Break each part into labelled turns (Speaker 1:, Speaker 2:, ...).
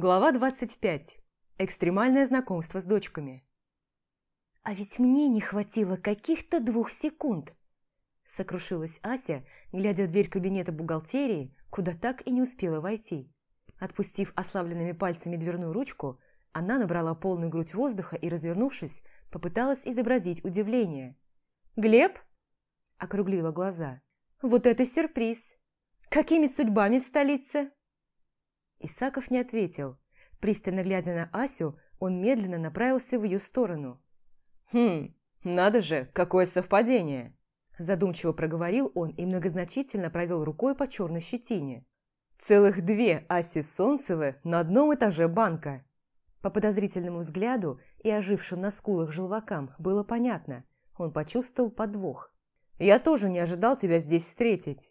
Speaker 1: Глава 25. Экстремальное знакомство с дочками.
Speaker 2: «А ведь мне не хватило каких-то двух секунд!» Сокрушилась Ася, глядя в дверь кабинета бухгалтерии, куда так и не успела войти. Отпустив ослабленными пальцами дверную ручку, она набрала полную грудь воздуха и, развернувшись, попыталась изобразить удивление. «Глеб?» – округлила глаза. «Вот это сюрприз! Какими судьбами в столице?» Исаков не ответил. Пристально глядя на Асю, он медленно направился в ее сторону.
Speaker 1: «Хм, надо же, какое совпадение!»
Speaker 2: Задумчиво проговорил он и многозначительно провел рукой по черной щетине.
Speaker 1: «Целых две Аси Солнцевы на одном этаже банка!»
Speaker 2: По подозрительному взгляду и ожившим на скулах желвакам было понятно. Он почувствовал подвох.
Speaker 1: «Я тоже не ожидал тебя здесь встретить!»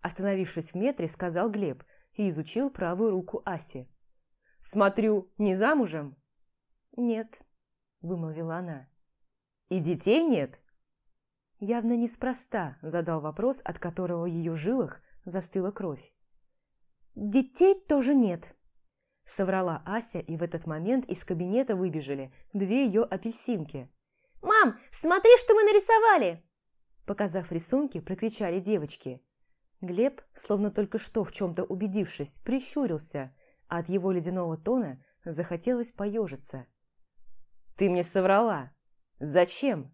Speaker 2: Остановившись в метре, сказал Глеб, и изучил правую руку Аси.
Speaker 1: «Смотрю, не замужем?»
Speaker 2: «Нет», – вымолвила она.
Speaker 1: «И детей нет?»
Speaker 2: Явно неспроста задал вопрос, от которого в ее жилах застыла кровь. «Детей тоже нет», – соврала Ася, и в этот момент из кабинета выбежали две ее апельсинки. «Мам, смотри, что мы нарисовали!» Показав рисунки, прокричали девочки. Глеб, словно только что в чем-то убедившись, прищурился, а от его ледяного тона захотелось поежиться.
Speaker 1: «Ты мне соврала! Зачем?»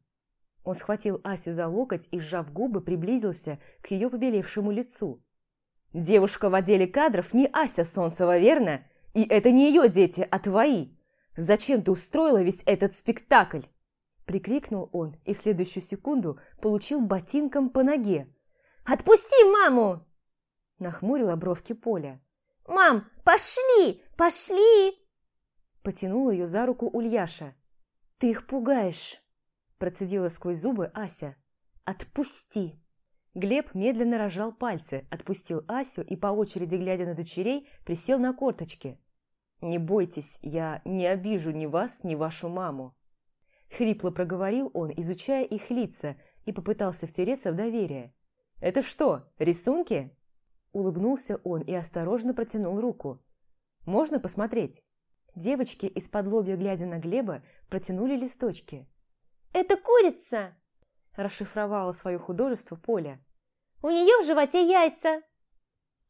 Speaker 2: Он схватил Асю за локоть и, сжав губы, приблизился к ее побелевшему лицу.
Speaker 1: «Девушка в отделе кадров не Ася Солнцева, верно? И это не ее дети, а твои! Зачем ты устроила весь этот спектакль?»
Speaker 2: Прикрикнул он и в следующую секунду получил ботинком по ноге,
Speaker 3: «Отпусти маму!»
Speaker 2: Нахмурила бровки Поля.
Speaker 3: «Мам, пошли! Пошли!»
Speaker 2: Потянула ее за руку Ульяша. «Ты их пугаешь!» Процедила сквозь зубы Ася. «Отпусти!» Глеб медленно разжал пальцы, отпустил Асю и, по очереди глядя на дочерей, присел на корточки.
Speaker 1: «Не бойтесь, я не обижу ни вас, ни вашу маму!»
Speaker 2: Хрипло проговорил он, изучая их лица, и попытался втереться в доверие.
Speaker 1: «Это что, рисунки?»
Speaker 2: Улыбнулся он и осторожно протянул руку. «Можно посмотреть?» Девочки, из-под лобья глядя на Глеба, протянули листочки.
Speaker 3: «Это курица!»
Speaker 2: Расшифровала свое художество Поля.
Speaker 3: «У нее в животе яйца,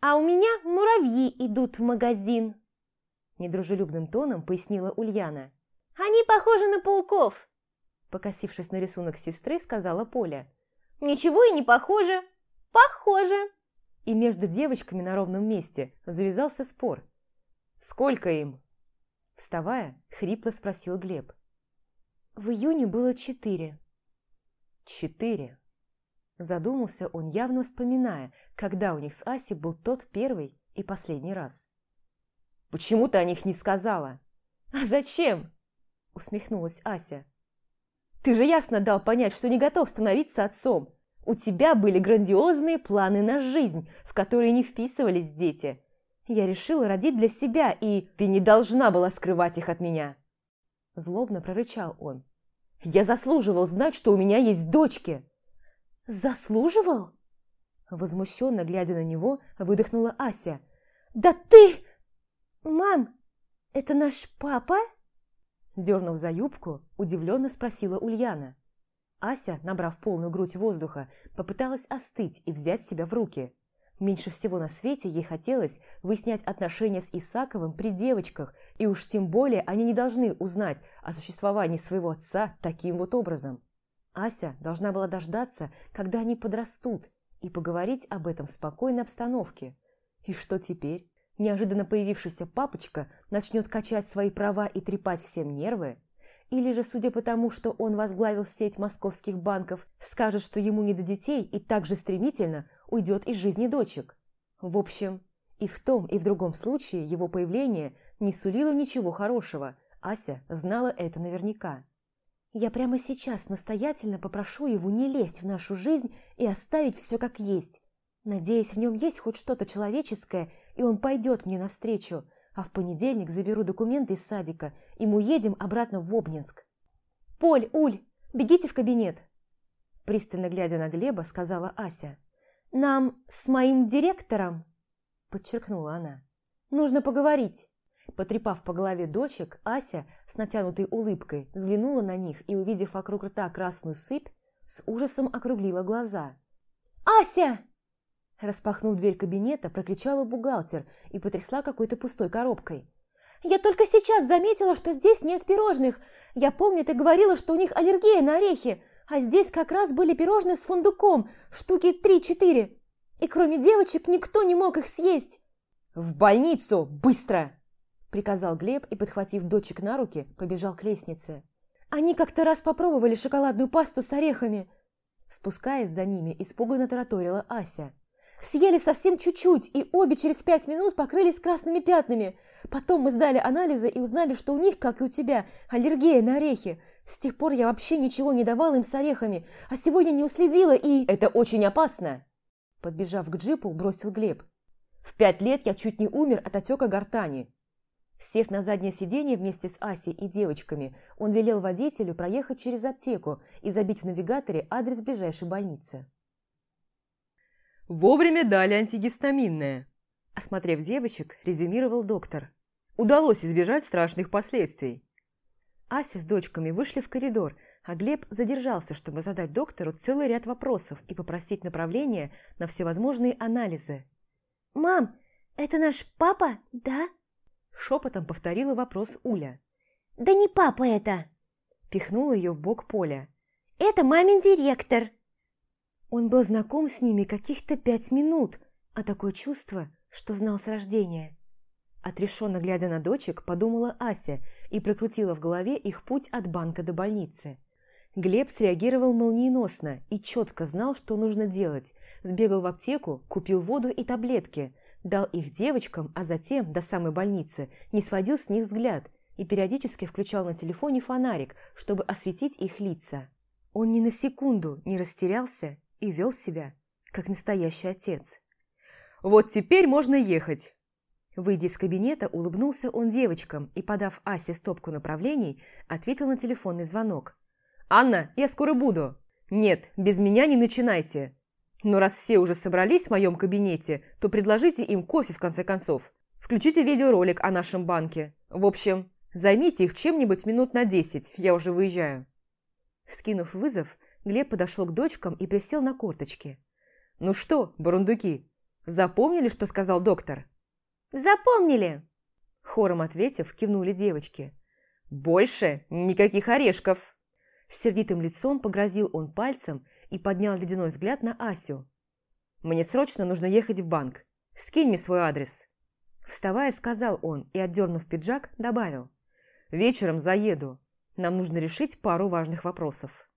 Speaker 3: а у меня муравьи идут в магазин!»
Speaker 2: Недружелюбным тоном пояснила Ульяна.
Speaker 3: «Они похожи на пауков!»
Speaker 2: Покосившись на рисунок сестры, сказала Поля.
Speaker 3: «Ничего и не похоже!» «Похоже!»
Speaker 2: И между девочками на ровном месте завязался спор.
Speaker 1: «Сколько им?»
Speaker 2: Вставая, хрипло спросил Глеб. В июне было четыре.
Speaker 1: Четыре.
Speaker 2: Задумался он, явно вспоминая, когда у них с Асей был тот первый и последний раз.
Speaker 1: «Почему ты о них не сказала?»
Speaker 2: «А зачем?» усмехнулась Ася.
Speaker 1: «Ты же ясно дал понять, что не готов становиться отцом. У тебя были грандиозные планы на жизнь, в которые не вписывались дети. Я решила родить для себя, и ты не должна была скрывать их от меня. Злобно прорычал он. Я заслуживал знать, что у меня есть дочки.
Speaker 2: Заслуживал? Возмущенно глядя на него, выдохнула Ася.
Speaker 3: «Да ты... Мам, это наш папа?»
Speaker 2: Дернув за юбку, удивленно спросила Ульяна. Ася, набрав полную грудь воздуха, попыталась остыть и взять себя в руки. Меньше всего на свете ей хотелось выяснять отношения с Исаковым при девочках, и уж тем более они не должны узнать о существовании своего отца таким вот образом. Ася должна была дождаться, когда они подрастут, и поговорить об этом в спокойной обстановке. И что теперь? Неожиданно появившийся папочка начнет качать свои права и трепать всем нервы? Или же, судя по тому, что он возглавил сеть московских банков, скажет, что ему не до детей и так же стремительно уйдет из жизни дочек. В общем, и в том, и в другом случае его появление не сулило ничего хорошего. Ася знала это наверняка. «Я прямо сейчас настоятельно попрошу его не лезть в нашу жизнь и оставить все как есть. Надеюсь, в нем есть хоть что-то человеческое, и он пойдет мне навстречу, а в понедельник заберу документы из садика, и мы уедем обратно в Обнинск. «Поль, Уль, бегите в кабинет!» Пристально глядя на Глеба, сказала Ася. «Нам с моим директором, подчеркнула она, нужно поговорить. Потрепав по голове дочек, Ася с натянутой улыбкой взглянула на них и, увидев вокруг рта красную сыпь, с ужасом округлила глаза.
Speaker 3: «Ася!»
Speaker 2: Распахнув дверь кабинета, прокричала бухгалтер и потрясла какой-то пустой коробкой.
Speaker 3: «Я только сейчас заметила, что здесь нет пирожных. Я помню, ты говорила, что у них аллергия на орехи, а здесь как раз были пирожные с фундуком, штуки три-четыре. И кроме девочек никто не мог их съесть».
Speaker 2: «В больницу! Быстро!» приказал Глеб и, подхватив дочек на руки, побежал к лестнице.
Speaker 3: «Они как-то раз попробовали шоколадную пасту с орехами!»
Speaker 2: Спускаясь за ними, испуганно тараторила Ася.
Speaker 3: «Съели совсем чуть-чуть, и обе через пять минут покрылись красными пятнами. Потом мы сдали анализы и узнали, что у них, как и у тебя, аллергия на орехи. С тех пор я вообще ничего не давала им с орехами, а сегодня не уследила и...»
Speaker 2: «Это очень опасно!» Подбежав к джипу, бросил Глеб. «В пять лет я чуть не умер от отека гортани. Сев на заднее сиденье вместе с Асей и девочками, он велел водителю проехать через аптеку и забить в навигаторе адрес ближайшей больницы.
Speaker 4: «Вовремя дали антигистаминное», – осмотрев девочек, резюмировал доктор. «Удалось избежать страшных последствий».
Speaker 2: Ася с дочками вышли в коридор, а Глеб задержался, чтобы задать доктору целый ряд вопросов и попросить направления на всевозможные анализы.
Speaker 3: «Мам, это наш папа, да?»
Speaker 2: Шепотом повторила вопрос Уля.
Speaker 3: «Да не папа это!»
Speaker 2: Пихнула ее в бок Поля.
Speaker 3: «Это мамин директор!»
Speaker 2: Он был знаком с ними каких-то пять минут, а такое чувство, что знал с рождения. Отрешенно глядя на дочек, подумала Ася и прокрутила в голове их путь от банка до больницы. Глеб среагировал молниеносно и четко знал, что нужно делать. Сбегал в аптеку, купил воду и таблетки – дал их девочкам, а затем, до самой больницы, не сводил с них взгляд и периодически включал на телефоне фонарик, чтобы осветить их лица. Он ни на секунду не растерялся и вел себя, как настоящий отец.
Speaker 4: «Вот теперь можно ехать!»
Speaker 2: Выйдя из кабинета, улыбнулся он девочкам и, подав Асе стопку направлений, ответил на телефонный звонок.
Speaker 4: «Анна, я скоро буду!» «Нет, без меня не начинайте!» Но раз все уже собрались в моем кабинете, то предложите им кофе в конце концов. Включите видеоролик о нашем банке. В общем, займите их чем-нибудь минут на десять, я уже выезжаю».
Speaker 2: Скинув вызов, Глеб подошел к дочкам и присел на корточки.
Speaker 4: «Ну что, бурундуки, запомнили, что сказал доктор?»
Speaker 3: «Запомнили!»
Speaker 2: Хором ответив, кивнули девочки.
Speaker 4: «Больше никаких орешков!»
Speaker 2: С сердитым лицом погрозил он пальцем и поднял ледяной взгляд на Асю.
Speaker 4: «Мне срочно нужно ехать в банк. Скинь мне свой адрес».
Speaker 2: Вставая, сказал он и, отдернув пиджак, добавил.
Speaker 4: «Вечером заеду. Нам нужно решить пару важных вопросов».